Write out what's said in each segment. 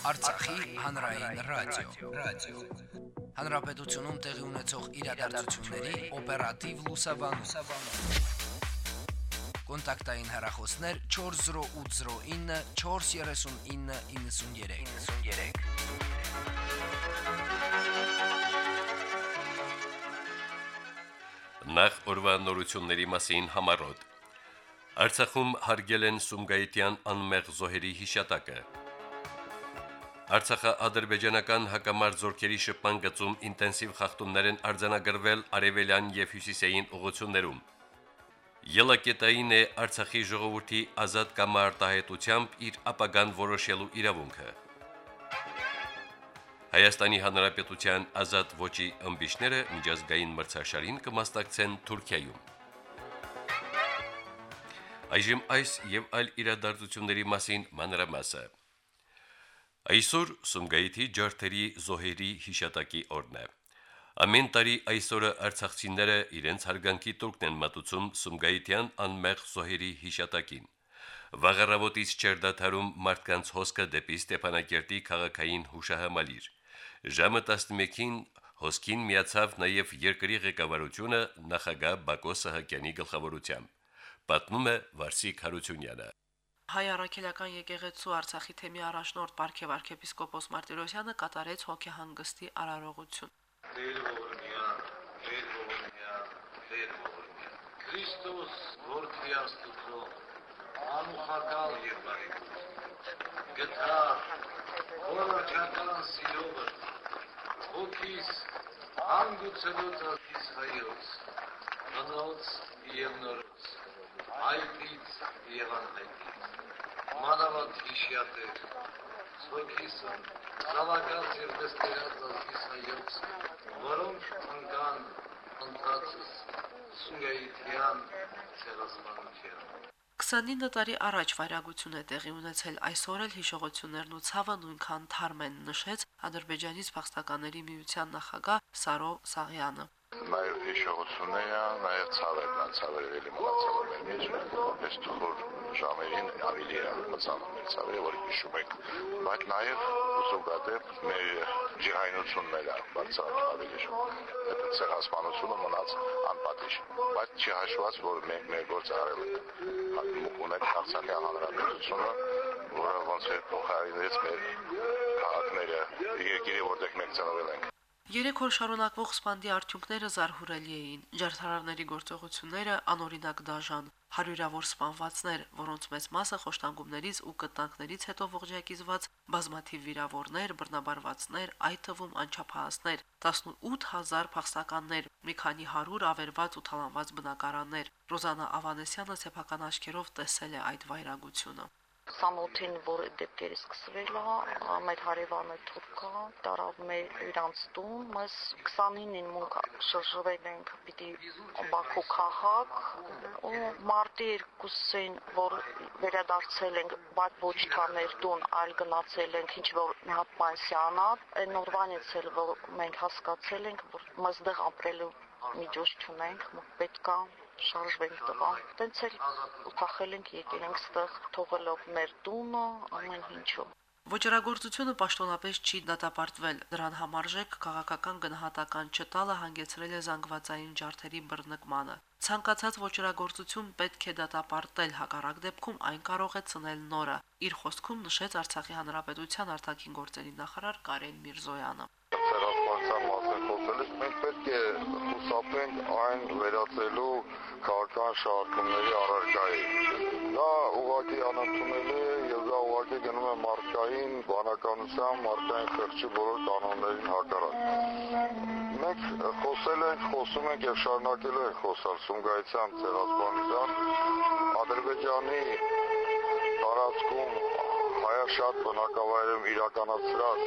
Արցախի հանրային ռադիո, ռադիո։ Հանրապետությունում տեղի ունեցող իրադարձությունների օպերատիվ լուսաբանում։ Կոնտակտային հեռախոսներ 40809 43993։ 93 Նախ օրվա նորությունների մասին համարոտ։ Արցախում հարգել են Սումգայիթյան անմեղ զոհերի հիշատակը։ Արցախա-ադրբեջանական հակամարտ զորքերի շփման գծում ինտենսիվ խախտումներ են արձանագրվել արևելյան եւ հյուսիսային ուղություններում։ Ելակետային է Արցախի ժողովրդի ազատ կամ արտահայտությամբ իր ապագան որոշելու իրավունքը։ Հայաստանի Հանրապետության ազատ ոչի ըմբիշները միջազգային մրցաշարին կմասնակցեն Թուրքիայում։ Այժմ այս եւ այլ իրադարձությունների մասին մանրամասը։ Այսօր Սումգայիթի ջարդերի զոհերի հիշատակի օրն է։ Ամեն տարի այսօրը արցախցիները իրենց հարգանքի տուրքն են մատուցում Սումգայիթյան անմեղ զոհերի հիշատակին։ Վաղարավոտից չերդաթարում մարդկանց հոսքը դեպի Ստեփանակերտի քաղաքային հուշահամալիր։ Ժամը 11-ին հոսքին միացավ նաև երկրի ղեկավարությունը նախագահ Բակո Սահակյանի գլխավորությամբ։ Պատմում է Վարսիկ Հարությունյանը։ Հայ առաքելական եկեղեցու Արցախի թեմի առաջնորդ Պարքև arczepiskopos Մարտիրոսյանը կատարեց հոգեհանգստի արարողություն։ Քրիստոս որդի Աստծո, անուխակալ եւ բարեկամ։ Գտա օրոչական սիրովը, հոգիս անգուցելուց ակիս հայոց, հնոց եւ նորոց, հայտից եւ անհայտից, մանավանդ հիշյատեր, հոգիսն, զավակած եւ դստերած ակիս հայոց, որոնք ընկան ընթացս Սուրեիթյան ցերասմանության 29 տարի առաջ վայրագություն է տեղի ունեցել այսօր էլ հիշողություններն ու ցավը նույնքան թարմ են նշեց Ադրբեջանից փախստականների միության նախագահ Սարո Սաղյանը։ Նաև հիշողությունները, նաև ցավերն են, ցավերը էլի մնացել են մեր մեջ, այս թխոր ժամերին ավելի է մնացել մեր ցավերը, որ հիշում ենք, բայց նաև ուզուգադեպ մեր ջահայնությունները բարձր ավելի այդ ցեղասպանությունը մնաց անպատիժ, բայց չհաշված, որ մենք մեր գործ արել ենք, մուկ ունենք Արցախի հանրապետությունը, որը ոնց է փոխարինեց մեր քաղաքները, երկիրը, որտեղ մենք ծնվել ենք Երեք օր շարունակվող սպանդի արդյունքները զարհուրելի էին։ Ջարդարանների գործողությունները անօրինակ դաժան, հարյուրավոր սպանվածներ, որոնց մեծ մասը խոշտանգումներից ու կտանքներից հետո ողջակիզված, բազմաթիվ վիրավորներ, բռնաբարվածներ, այդ թվում անչափահասներ, 18000 փախստականներ, մի քանի 100 ավերված ու թալանված բնակարաններ։ Ռոզանա Ավանեսյանը սեփական աչքերով տեսել է այդ վայրագությունը։ 28-ին, որ դեպքերը սկսվել է, մեր հարևանը թուրքը տարավ մեր իրանց տուն, mēs 29-ին մունք շրջվել ենք պիտի Բաքու քաղաք ու մարտի 2-ին, որ վերադարձել ենք, բայց ոչ թե մեր տուն, այլ գնացել ենք ինչ որ հատ պանսիոնա, այն օրվանից էլ որ մենք հասկացել ենք, որ մենք դեղ ապրելու միջոց չունենք, պետք է շարժվենք տղա։ Տենց էլ ութախել ենք եկել ենք ստեղ թողելով մեր տունը, ամեն ինչը։ Ոչրագործությունը պաշտոնապես չի դատապարտվել։ Դրան համարժեք քաղաքական գնահատական չտալը հանգեցրել է զանգվածային ջարդերի բռնկմանը։ Ցանկացած ոչրագործություն պետք է դատապարտել, հակառակ դեպքում այն կարող է ցնել նորը։ Իր խոսքում նշեց Արցախի Հանրապետության արտաքին գործերի նախարար Կարեն Միրզոյանը ցեղասպանության մասին խոսելիս մենք պետք է խուսափենք այն վերածելու քաղաքական շարժումների առարկայի։ Դա ուղղակի անընդունելի է եւ դա ուղղակի գնում է մարդկային բանականության, մարդկային խղճի բոլոր կանոններին հակառակ։ Մենք խոսել ենք, խոսում ենք եւ շարունակելու ենք խոսալ Սումգայիցյան ցեղասպանության Ադրբեջանի տարածքում հայաշատ բնակավայրում իրականացրած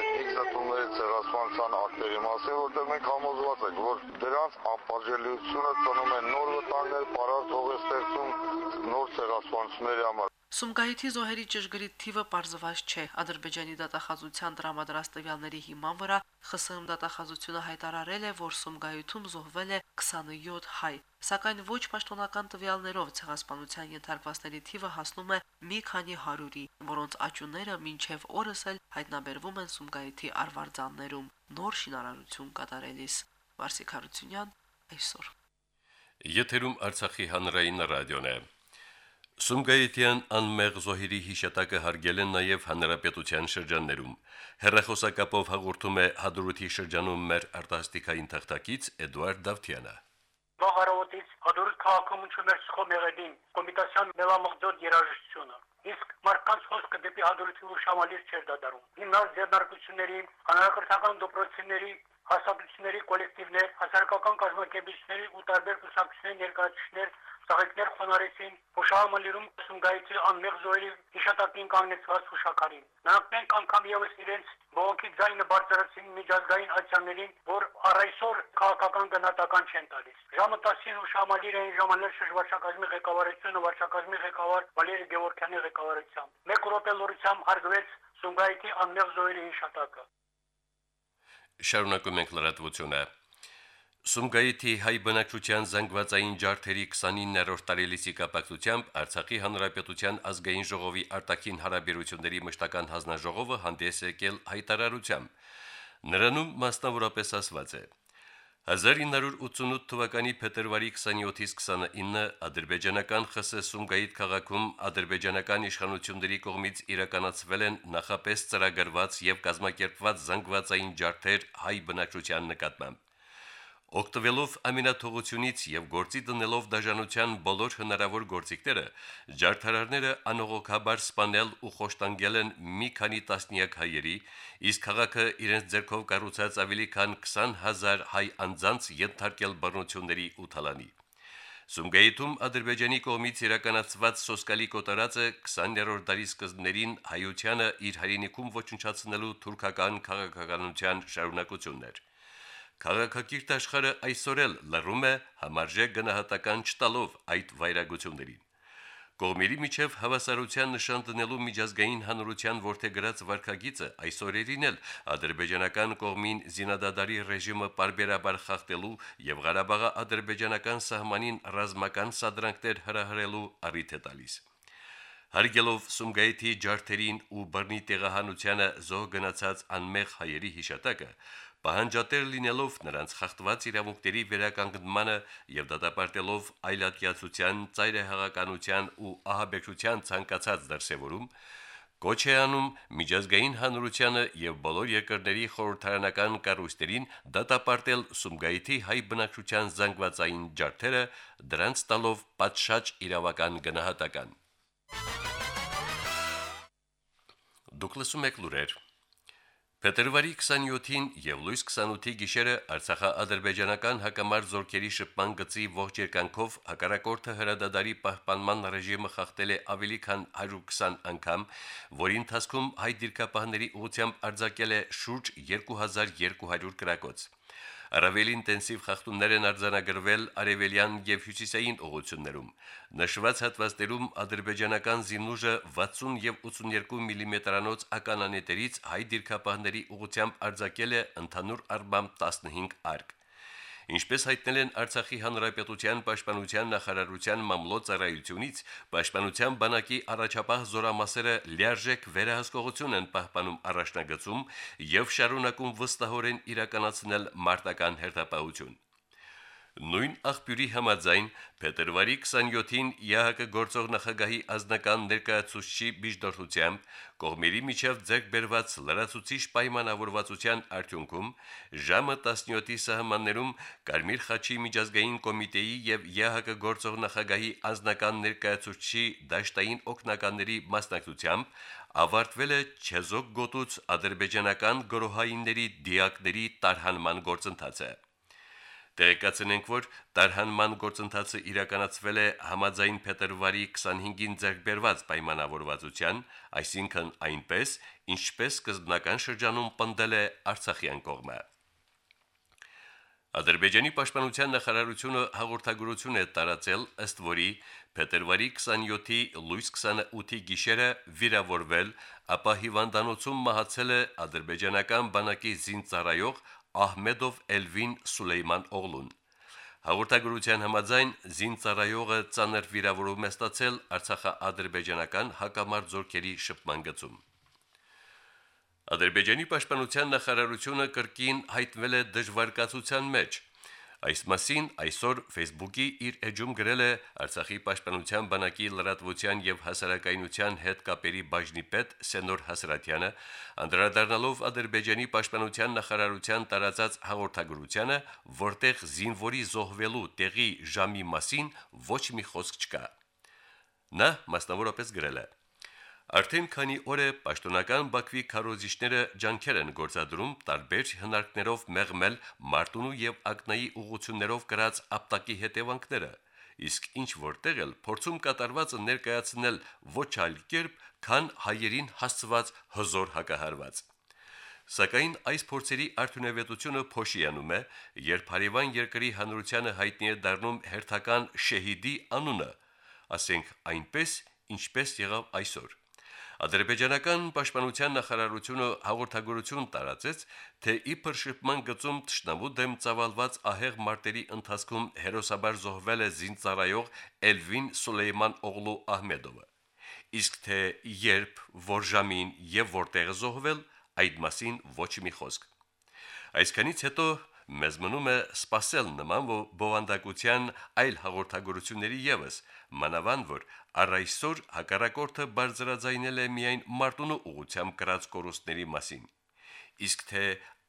էթնիկ զտումների ցեղասպանության ակտերի մասին, որտեղ մենք համոզված ենք, որ դրանց անպատժելիությունը ծնում է նոր վտանգներ, պարարտ հող է ստեղծում նոր ցեղասպանությունների համար։ Սումգայիթի զոհերի ճշգրիտ թիվը պարզված չէ։ Ադրբեջանի դատախազության տրամադրած տվյալների հիման վրա ԽՍՀՄ դատախազությունը հայտարարել է, որ Սումգայիթում զոհվել է 27 հայ, սակայն ոչ պաշտոնական տվյալներով ցեղասպանության ենթարկվածների թիվը հասնում է մի քանի հարյուրի, որոնց աճունները մինչև օրս էլ հայտնաբերվում են Սումգայիթի արվարձաններում նոր շինարարություն կատարելիս։ Վարսիկ Հարությունյան այսօր Եթերում Արցախի հանրային ռադիոն է։ Սումգայիթյան անմեղ զոհերի հիշատակը հարգել են նաև հանրապետության շրջաններում։ Հերրախոսակապով հաղորդում է հադրութի շրջանում մեր արտասթիկային թղթակից Էդուարդ Դավթյանը։ Վաղարոտից հադրութ քաղաքում ունչում էր սխո մեղեդին կոմիտասյան մելամղձոտ երաժշտությունը։ Իսկ մարդկանց հոսքը դեպի հադրութի ուշամալիր չէր դադարում։ Հիմնած ձեռնարկությունների, հանրակրթական դպրոցների, հաստատությունների կոլեկտիվներ, հասարակական կազմակերպիչների ու տարբեր կուսակցությունների ներկայացուցիչներ Սաղեկներ խոնարեցին Փոշահամալիրում Սունգայիցի անմեղ զոհերի հիշատակին կանգնեցված հուշակարին։ Նրանք մեկ անգամ եւս իրենց բողոքի ձայնը բարձրացին միջազգային ացիաներին, որ առայսօր քաղաքական գնահատական չեն տալիս։ Ժամը 10-ին հուշամալիր էին ժամանել շրջվարչակազմի ղեկավարությունը վարչակազմի ղեկավար Վալերի Գևորգյանի ղեկավարությամբ։ Մեկ րոպե լուրությամբ հարգվեց Սունգայիցի անմեղ զոհերի հիշատակը։ Շարունակում ենք լրատվությունը։ Սումգայիթի հայ բնակչության զանգվածային ջարդերի 29-րդ տարելիցի կապակցությամբ Արցախի Հանրապետության ազգային ժողովի արտաքին հարաբերությունների մշտական հանձնաժողովը հանդես եկել հայտարարությամբ։ Նրանում մասնավորապես ասված է. 1988 թվականի փետրվարի 27-ից 29 ադրբեջանական ԽՍՀ Սումգայիթ քաղաքում ադրբեջանական իշխանությունների կողմից իրականացվել են նախապես ծրագրված եւ կազմակերպված զանգվածային ջարդեր հայ բնակչության նկատմամբ։ Օգտվելով ամինաթողությունից եւ գործի դնելով դաժանության բոլոր հնարավոր գործիքները, ջարդարարները անողոքաբար սպանել ու խոշտանգել են մի քանի տասնյակ հայերի, իսկ քաղաքը իրենց ձեռքով կառուցած ավելի քան 20000 հայ անձանց ենթարկել բռնությունների ու թալանի։ Սումգայիթում Ադրբեջանի կողմից իրականացված սոսկալի կոտարածը 20-րդ դարի սկզբներին հայությանը իր հայրենիքում ոչնչացնելու թուրքական քաղաքականության շարունակությունն էր։ Քաղաքակիրթ աշխարհը այսօր էլ լռում է համարժեք գնահատական չտալով այդ վայրագություններին։ Կողմերի միջև հավասարության նշան դնելու միջազգային հանրության ворթեգրած վարկագիծը այսօրերին էլ ադրբեջանական կողմին զինադադարի ռեժիմը բարբերաբար խախտելու եւ Ղարաբաղի ադրբեջանական սահմանին ռազմական սադրանքներ հրահրելու առիթ է տալիս։ Հարգելով Սումգայիթի ջարդերին ու բռնի տեղահանությանը զոհ գնացած անմեղ հայերի հիշատակը, պահանջատեր լինելով նրանց խախտված իրավունքների վերականգնմանը եւ դատապարտելով այլատյացության, ծայրահեղականության ու ահաբեկչության ցանկացած դրսևորում, կոչ է անում միջազգային հանրությանը եւ բոլոր երկրների խորհրդարանական կառույցներին դատապարտել Սումգայիթի հայ բնակչության զանգվածային ջարդերը, դրանց տալով պատշաճ իրավական գնահատական։ Դուք լսում եք լուրեր Փետրվարի 27-ին եւ լույս 28-ի գիշերը Արցախա-ադրբեջանական հակամարտ զորքերի շփման գծի ողջ երկանքով հակարակորթը հրադադարի պահպանման ռեժիմը խախտել է ավելի քան 120 անգամ, որի ընթացքում հայ դիրքապահների ուղությամբ արձակել է շուրջ 2200 կրակոց։ Առավել ինտենսիվ խախտումներ են արձանագրվել արևելյան եւ հյուսիսային ուղություններում։ Նշված հատվածներում ադրբեջանական զինուժը 60 եւ 82 մմ-անոց mm ականանետերից հայ դիրքապահների ուղությամբ արձակել է ընդհանուր առմամբ 15 արկ։ Ինչպես հայտնել են Արցախի Հանրապետության Պաշտպանության նախարարության մամլոյցարայությունից, Պաշտպանության բանակի առաջապահ զորամասերը լիարժեք վերահսկողություն են պահպանում առաջնագծում եւ շարունակում վստահորեն իրականացնել մարտական հերթապահություն։ Նույն աղբյուրի համաձայն փետրվարի 27-ին ՀՀԿ գործող նախագահի ազնական ներկայացուցչի միջնորդությամբ կողմերի միջև ձեռք բերված լրացուցիչ պայմանավորվածության արդյունքում ժամը 17-ի սահմաններում Կարմիր խաչի միջազգային կոմիտեի եւ ՀՀԿ գործող նախագահի ազնական ներկայացուցչի դաշտային օկնականների մասնակցությամբ ավարտվել է Չեզոկ գոտուց ադրբեջանական գրոհայինների դիակների տարհանման գործընթացը։ Տեղեկացնենք, որ տարհանման գործընթացը իրականացվել է համաձայն փետրվարի 25-ին ձեռքբերված պայմանավորվածության, այսինքն այնպես, ինչպես սկզբնական շրջանում պնդել է Արցախյան կողմը։ Ադրբեջանի պաշտպանության նախարարությունը հաղորդագրություն է տարածել, ըստ որի փետրվարի 27-ի լույս 28-ի գիշերը վիրավորվել, ապա հիվանդանոցում մահացել է ադրբեջանական բանակի զինծառայող Ահմեդով Էլվին Սուլեյման Օղլուն։ Հաղորդագրության համաձայն զինծառայողը ցաներ վիրավորում է ստացել Արցախա-ադրբեջանական հակամարտ զորքերի շփման գծում։ Ադրբեջանի պաշտպանության նախարարությունը կրկին հայտնվել է դժվարկացության մեջ։ Այս մասին այսօր Facebook-ի իր էջում գրել է Արցախի պաշտպանության բանակի լրատվության եւ հասարակայնության հետ կապերի բաժնի պետ Սենոր Հասրատյանը, անդրադառնալով Ադրբեջանի պաշտպանության նախարարության տարածած հաղորդագրությանը, որտեղ զինվորի զոհվելու տեղի ժամի մասին ոչ մի խոսք չկա։ Նա մասնավորապես գրել է. Արդեն քանի օր է պաշտոնական Բաքվի քարոզիչները ջանքեր են գործադրում տարբեր հնարքներով մեղմել Մարտունու եւ Ակնայի ուղություններով գրած ապտակի հետևանքները, իսկ ինչ որտեղ էլ փորձում կատարվածը ներկայացնել ոչ այլ կերպ, քան հայերին հասցված հզոր հակահարված։ Սակայն այս փորձերի արդյունավետությունը փոշիանում է, երբ հարևան երկրի հանրությանը հայտնի է դառնում հերթական շեհիդի անունը, ասենք այնպես, ինչպես եղավ այսօր։ Ադրբեջանական պաշտպանության նախարարությունը հաղորդագրություն տարածեց, թե իբր շփման գծում ճշնամու դեմ ծավալված ահեղ մարտերի ընթացքում հերոսաբար զոհվել է զինծառայող Էլվին Սուլեյման Օղլու Ահմեդովը։ Իսկ թե երբ, որ ժամին եւ որտեղ զոհվել, այդ մասին ոչ մի խոսք։ Այսքանից հետո մեզ մնում է սпасել նման բովանդակության այլ հաղորդագրությունների եւս, մանավանդ որ առ այսօր հակառակորդը բարձրաձայնել է միայն մարտունու ուղությամբ կրած կորուստների մասին։ Իսկ թե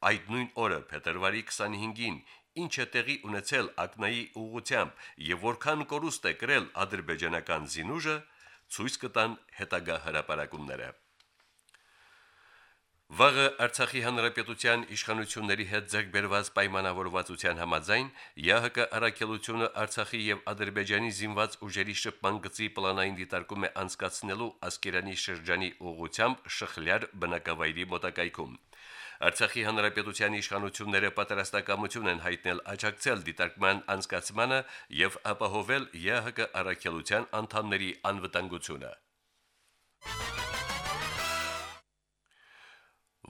այդ նույն օրը փետրվարի 25-ին ինչ է տեղի ունեցել ակնայի ուղությամբ եւ որքան կորուստ է կրել ադրբեջանական զինուժը, ցույց կտան հետագա հրապարակումները։ Վաղը Արցախի հանրապետության իշխանությունների հետ ձեռքբերված պայմանավորվածության համաձայն ՀՀԿ առաքելությունը Արցախի եւ Ադրբեջանի զինված ուժերի շփման գծի պլանային դիտարկում է անցկացնելու Ասկերանի շրջանի ուղությամբ Շխլյար բնակավայրի մոտակայքում։ Արցախի հանրապետության իշխանությունները պատրաստակամություն են հայտնել աջակցել դիտարկման անցկացմանը եւ ապահովել ՀՀԿ առաքելության անդամների անվտանգությունը։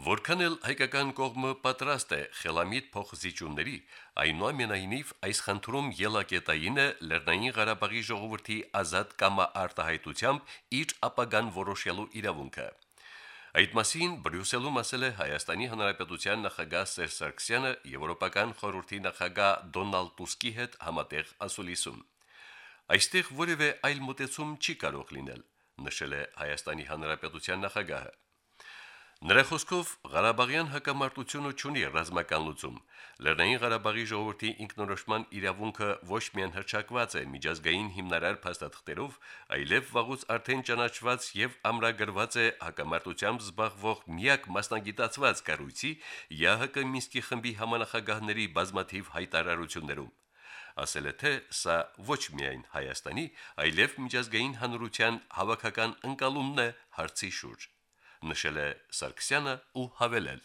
Որքան էլ հայկական կողմը պատրաստ է խելամիտ փոխզիջումների, այնուամենայնիվ այս խնդրում ելակետային է Լեռնային Ղարաբաղի ժողովրդի ազատ կամա արտահայտությամբ իր ապագան որոշելու իրավունքը։ Այդ մասին Բրյուսելում ասել է Հայաստանի Հանրապետության նախագահ Սերժ Սարգսյանը Եվրոպական խորհրդի նախագահ Դոնալդ Տուսկի հետ համատեղ ասուլիսում։ Այստեղ որևէ այլ մտածում չի կարող լինել, նշել է Հայաստանի Հանրապետության նախագահը։ Նրա խոսքով Ղարաբաղյան հակամարտությունը ունի ռազմական լուծում։ Լեռնային Ղարաբաղի ժողովրդի ինքնորոշման իրավունքը ոչ միայն հրճակված է միջազգային հիմնարար փաստաթղթերով, այլև վաղուց արդեն ճանաչված եւ ամրագրված է հակամարտությամբ զբաղվող միակ մասնագիտացված կառույցի ՀՀԿ Մինսկի խմբի համանախագահների բազմաթիվ հայտարարություններում ասել է թե սա ոչ միայն Հայաստանի, այլև միջազգային հանրության հավաքական ընկալումն է հարցի շուրջ նշել է Սարգսյանը ու հավելել.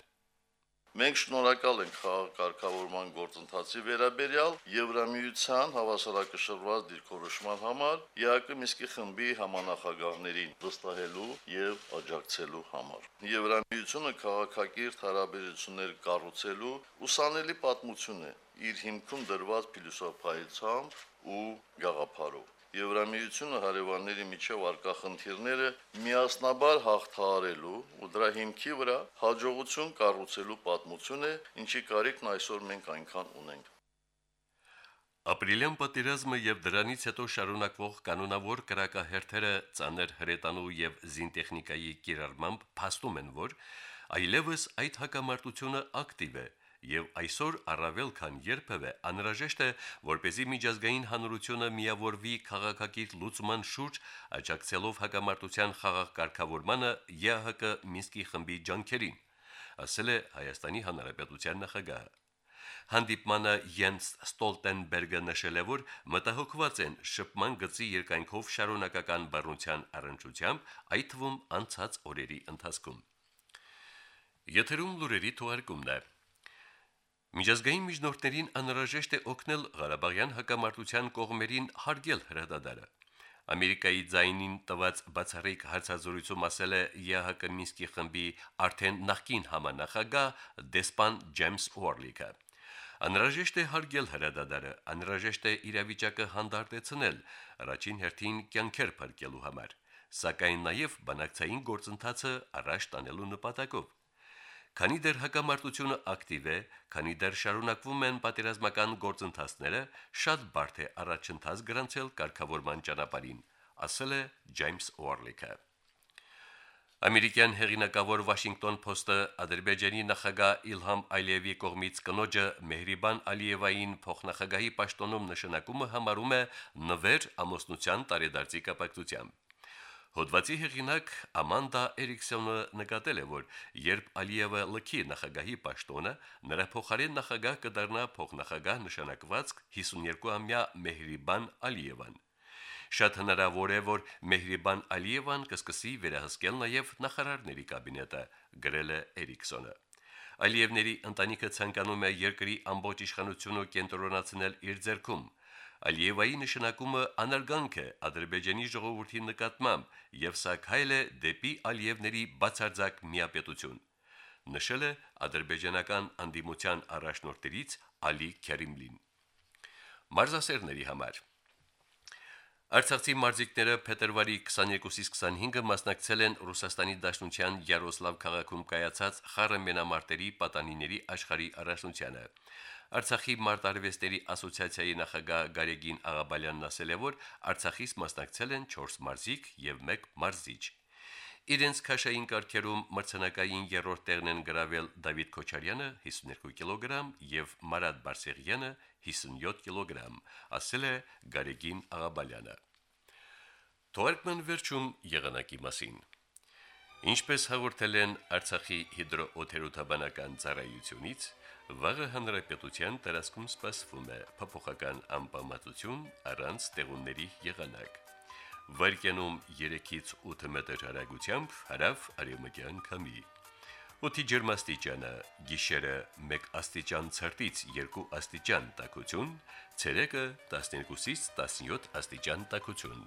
Մենք շնորհակալ ենք խաղակարգավորման գործընթացի վերաբերյալ Եվրամիության հավասարակշռված դիրքորոշման համար ԵԱԿ Միսկի խմբի համանախագահներին վստահելու եւ աջակցելու համար։ Եվրամիությունը քաղաքակիրթ հարաբերություններ կառուցելու ուսանելի պատմություն է իր հիմքում դրված փիլիսոփայությամբ ու գաղափարով։ Եվրամիությունը հարևանների միջև արկա խնդիրները միասնաբար հաղթահարելու ու դրա հիմքի վրա հաջողություն կառուցելու պատմություն է, ինչի կարիքն այսօր մենք այնքան ունենք։ Ապրիլյան պատերազմը եւ դրանից հետո շարունակվող կանոնավոր կրակահերթերը ցաներ հրետանու եւ զինտեխնիկայի կիրառմամբ փաստում են, որ այլևս այդ հակամարտությունը ակտիվ է եւ այսօր առավել քան երբևէ անհրաժեշտ է, որպեսզի միջազգային հանրությունը միավորվի քաղաքակիրթ լուծման շուրջ, աջակցելով հակամարտության խաղաղ կարգավորմանը ԵՀԿ Մինսկի խմբի ջանքերին, ասել է Հայաստանի Հանրապետության նախագահը։ Հանդիպմանը Յենս Ստոլտենբերգը նշել է, որ մտահոգված են շփման գծի երկայնքով շարունակական բռնության առընչությամբ, այդ թվում անցած օրերի ընթացքում։ Եթերում լուրերի թողարկումն է։ Միջազգային միջնորդներին անհրաժեշտ է օգնել Ղարաբաղյան հակամարտության կողմերին հարգել հրադադարը։ Ամերիկայի ձայնին տված բացառիկ հարցազրույցում ասել է ԵՀԿ Մինսկի խմբի արդեն նախկին համանախագահ դեսպան Ջեյմս Ուորլիկը։ Անհրաժեշտ է հարգել հրադադարը, անհրաժեշտ է իրավիճակը հանդարտեցնել, առաջին հերթին կյանքեր փրկելու համար, սակայն նաև բանակցային գործընթացը առաջ տանելու նպատակով։ Քանի դեռ հակամարտությունը ակտիվ է, քանի դեռ շարունակվում են պատերազմական գործընթացները, շատ բարդ է առաջընթաց գրանցել կարգավորման ճանապարհին, ասել է Ջեյմս Ուորլիկը։ Ամերիկյան հեղինակավոր Washington Post-ը Ադրբեջանի նախագահ Իլհամ Ալիևի կողմից կնոջը Մեհրիբան Ալիևային փոխնախագահի պաշտոնում նշանակումը համարում է նվեր ամուսնության տարեդարձի կապակցությամբ։ Հոդվացի հեղինակ Ամանդա Էրիքսոնը նկատել է, որ երբ Ալիևը լքի նախագահի պաշտոնը, նրա փոխարեն նախագահ կդառնա փոխնախագահ նշանակված 52-ամյա Մեհրիբան Ալիևան։ Շատ հնարավոր է, որ Մեհրիբան Ալիևան կսկսի վերահսկել նաև նախարարների կաբինետը, գրել է Էրիքսոնը։ Ալիևների ընտանիքը ցանկանում է երկրի ամբողջ իշխանությունը կենտրոնացնել իր ձեռքում։ Ալիևայի նշանակումը անարգանք է Ադրբեջանի ժողովրդի նկատմամբ եւ սա քայլ է դեպի Ալիևների բացարձակ միապետություն։ Նշել է ադրբեջանական անդիմության առաջնորդներից Ալի Քերիմլին։ Մարզասերների համար Արցախի մարզիկները փետրվարի 22-ից 25-ը մասնակցել են Ռուսաստանի Դաշնության Յարոսլավ քաղաքում կայացած խառը մենամարտերի պատանիների աշխարհի առաջնությանը։ Արցախի մարտարվեստերի ասոցիացիայի նախագահ Գարեգին Աղաբալյանն ասել է, որ Արցախից մասնակցել են 4 մարզիկ եւ 1 մարզիչ։ Իրենց քաշային կարգերում մրցանակային երրորդ տեղն են գրավել Դավիթ Քոչարյանը 52 կիլոգրամ եւ Մարատ Բարսեղյանը 57 կիլոգրամ, ասել է Գարեգին Աղաբալյանը։ Թորկման վերջում եղանակի մասին։ Ինչպես հաղորդել են Արցախի հիդրոօթերոթաբանական ծառայությունից, վաղը հանրապետության տարածքում սպասվում է փոփոխական անբավարարություն առանց տեղունների եղանակ վարկյանում 3-ից 8 մետր հեռագությամբ հարավ արևմտյան քամի։ Օդի ջերմաստիճանը՝ գիշերը 1 աստիճան ցրտից 2 աստիճան տաքություն, ցերեկը 12-ից 17 աստիճան տաքություն։